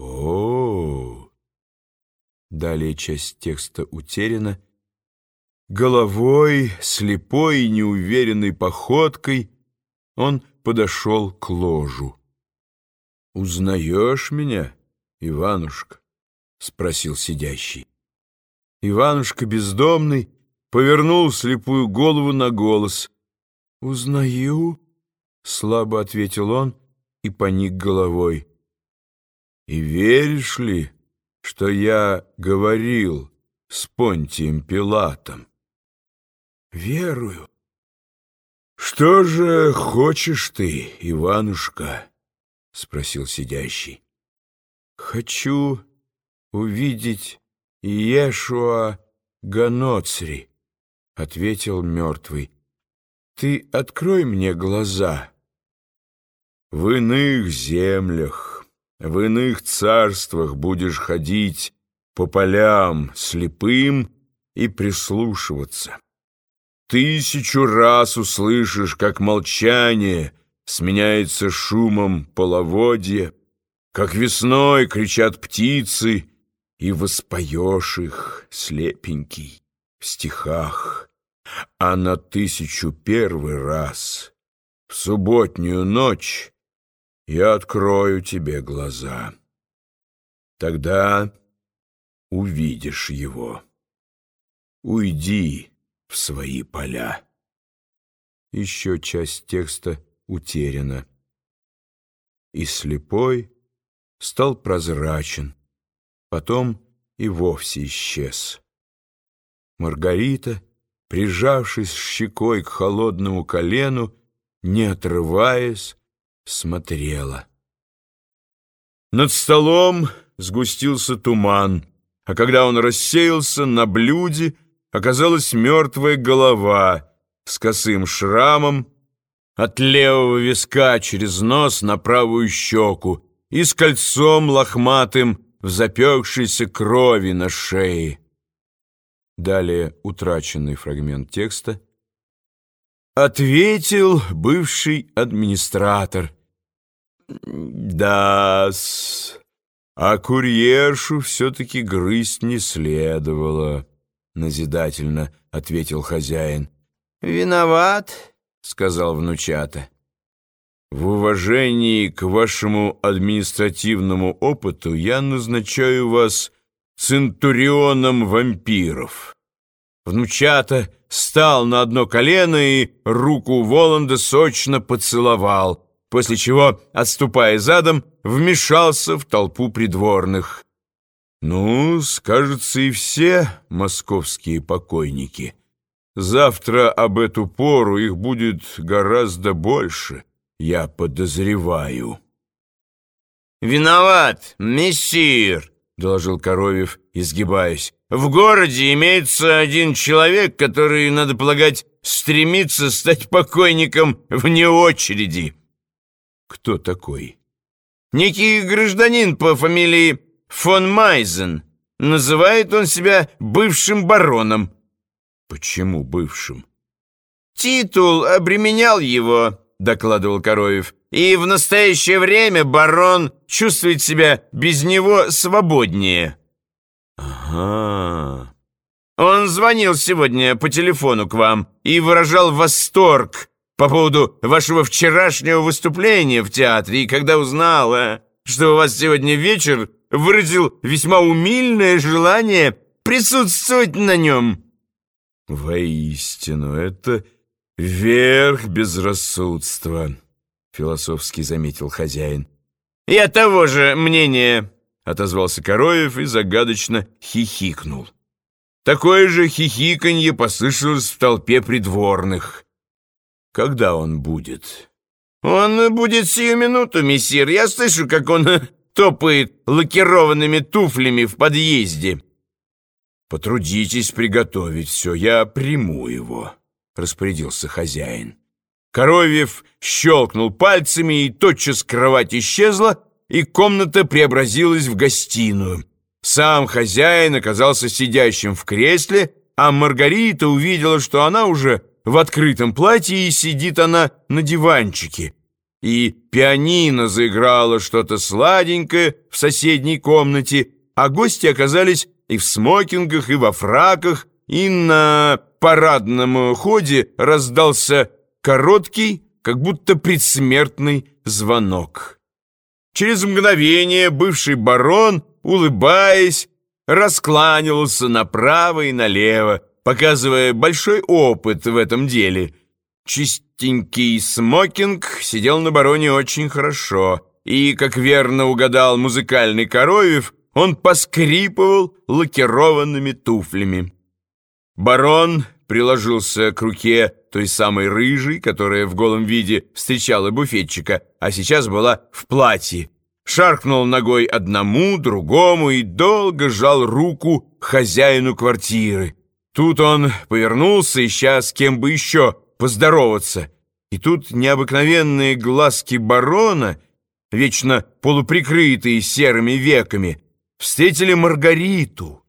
О, Далее часть текста утеряна. Головой, слепой и неуверенной походкой он подошел к ложу. «Узнаешь меня, Иванушка?» — спросил сидящий. Иванушка бездомный повернул слепую голову на голос. «Узнаю», — слабо ответил он и поник головой. «И веришь ли, что я говорил с Понтием Пилатом?» «Верую». «Что же хочешь ты, Иванушка?» — спросил сидящий. «Хочу увидеть Иешуа Ганоцри», — ответил мертвый. «Ты открой мне глаза». В иных землях, в иных царствах будешь ходить по полям слепым и прислушиваться. Тысячу раз услышишь, как молчание сменяется шумом половодья, как весной кричат птицы, и воспоешь их, слепенький, в стихах, а на тысячу первый раз, в субботнюю ночь, я открою тебе глаза. Тогда увидишь его. Уйди в свои поля. Еще часть текста утеряна. И слепой стал прозрачен, потом и вовсе исчез. Маргарита, прижавшись щекой к холодному колену, не отрываясь, смотрела. Над столом сгустился туман, а когда он рассеялся, на блюде оказалась мертвая голова с косым шрамом от левого виска через нос на правую щеку и с кольцом лохматым в запекшейся крови на шее. Далее утраченный фрагмент текста. Ответил бывший администратор. Да-с, а курьершу все-таки грызть не следовало, назидательно ответил хозяин. «Виноват», — сказал внучата. В уважении к вашему административному опыту я назначаю вас центурионом вампиров. Внучата стал на одно колено и руку Воланда сочно поцеловал, после чего, отступая задом, вмешался в толпу придворных. Ну, скажется, и все московские покойники. Завтра об эту пору их будет гораздо больше, я подозреваю. «Виноват, мессир», — доложил Коровьев, изгибаясь. «В городе имеется один человек, который, надо полагать, стремится стать покойником вне очереди». «Кто такой?» «Некий гражданин по фамилии фон Майзен. Называет он себя бывшим бароном». «Почему бывшим?» «Титул обременял его» докладывал Короев. «И в настоящее время барон чувствует себя без него свободнее». «Ага». «Он звонил сегодня по телефону к вам и выражал восторг по поводу вашего вчерашнего выступления в театре, и когда узнал, а, что у вас сегодня вечер, выразил весьма умильное желание присутствовать на нем». «Воистину, это...» «Верх безрассудства», — философски заметил хозяин. «Я того же мнения», — отозвался Короев и загадочно хихикнул. Такое же хихиканье послышалось в толпе придворных. «Когда он будет?» «Он будет сию минуту, мессир. Я слышу, как он топает лакированными туфлями в подъезде». «Потрудитесь приготовить все, я приму его». — распорядился хозяин. Коровьев щелкнул пальцами, и тотчас кровать исчезла, и комната преобразилась в гостиную. Сам хозяин оказался сидящим в кресле, а Маргарита увидела, что она уже в открытом платье, и сидит она на диванчике. и пианино заиграло что-то сладенькое в соседней комнате, а гости оказались и в смокингах, и во фраках, и на парадном ходе раздался короткий, как будто предсмертный звонок. Через мгновение бывший барон, улыбаясь, раскланивался направо и налево, показывая большой опыт в этом деле. Чистенький смокинг сидел на бароне очень хорошо, и, как верно угадал музыкальный Коровьев, он поскрипывал лакированными туфлями. Барон приложился к руке той самой рыжей, которая в голом виде встречала буфетчика, а сейчас была в платье. Шаркнул ногой одному, другому и долго жал руку хозяину квартиры. Тут он повернулся, ища с кем бы еще поздороваться. И тут необыкновенные глазки барона, вечно полуприкрытые серыми веками, встретили Маргариту.